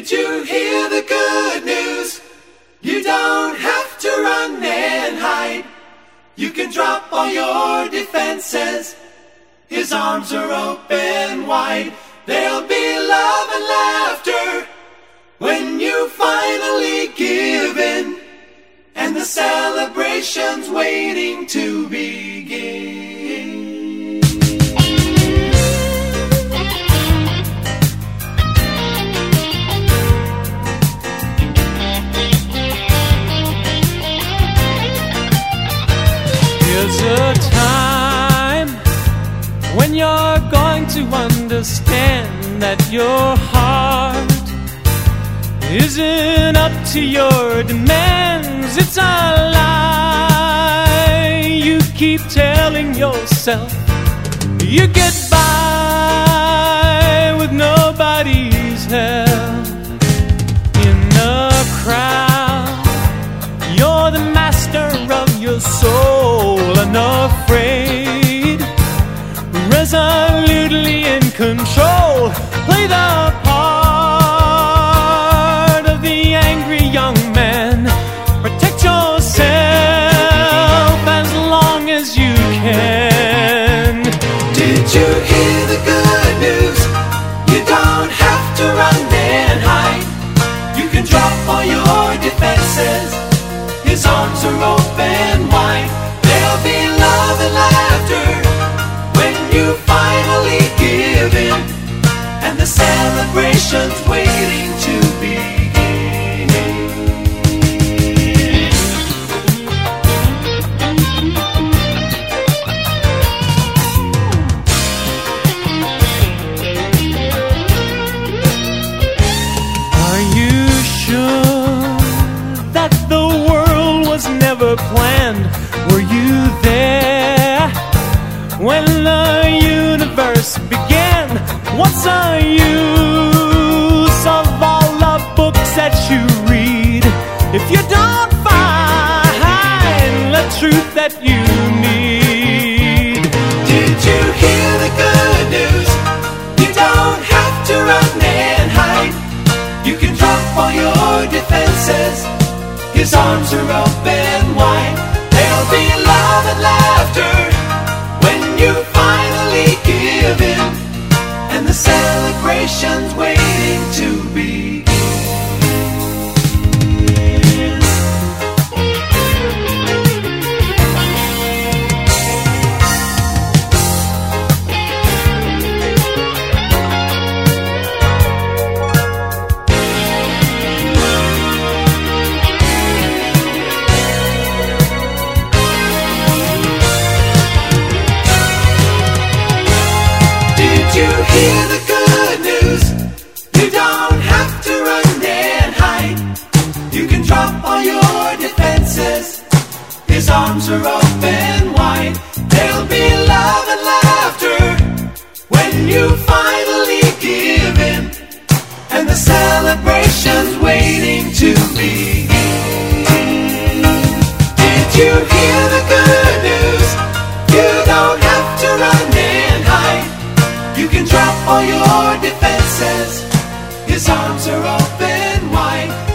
Did you hear the good news? You don't have to run and hide. You can drop all your defenses. His arms are open wide. There'll be love and laughter when you finally give in. And the celebration's waiting to begin. There's a time when you're going to understand that your heart isn't up to your demands. It's a lie you keep telling yourself. You get by with nobody's help resolutely in control. Play the part of the angry young man. Protect yourself as long as you can. Did you hear the good news? You don't have to run and hide. You can drop all your defenses. His arms are open planned? Were you there when the universe began? What's the use of all the books that you read if you don't find the truth that you need? His arms are open wide. There'll be love and laughter when you finally give in. And the celebration's waiting You can drop all your defenses. His arms are open wide. There'll be love and laughter when you finally give in. And the celebration's waiting to begin. Did you hear the good news? You don't have to run and hide. You can drop all your defenses. His arms are open wide.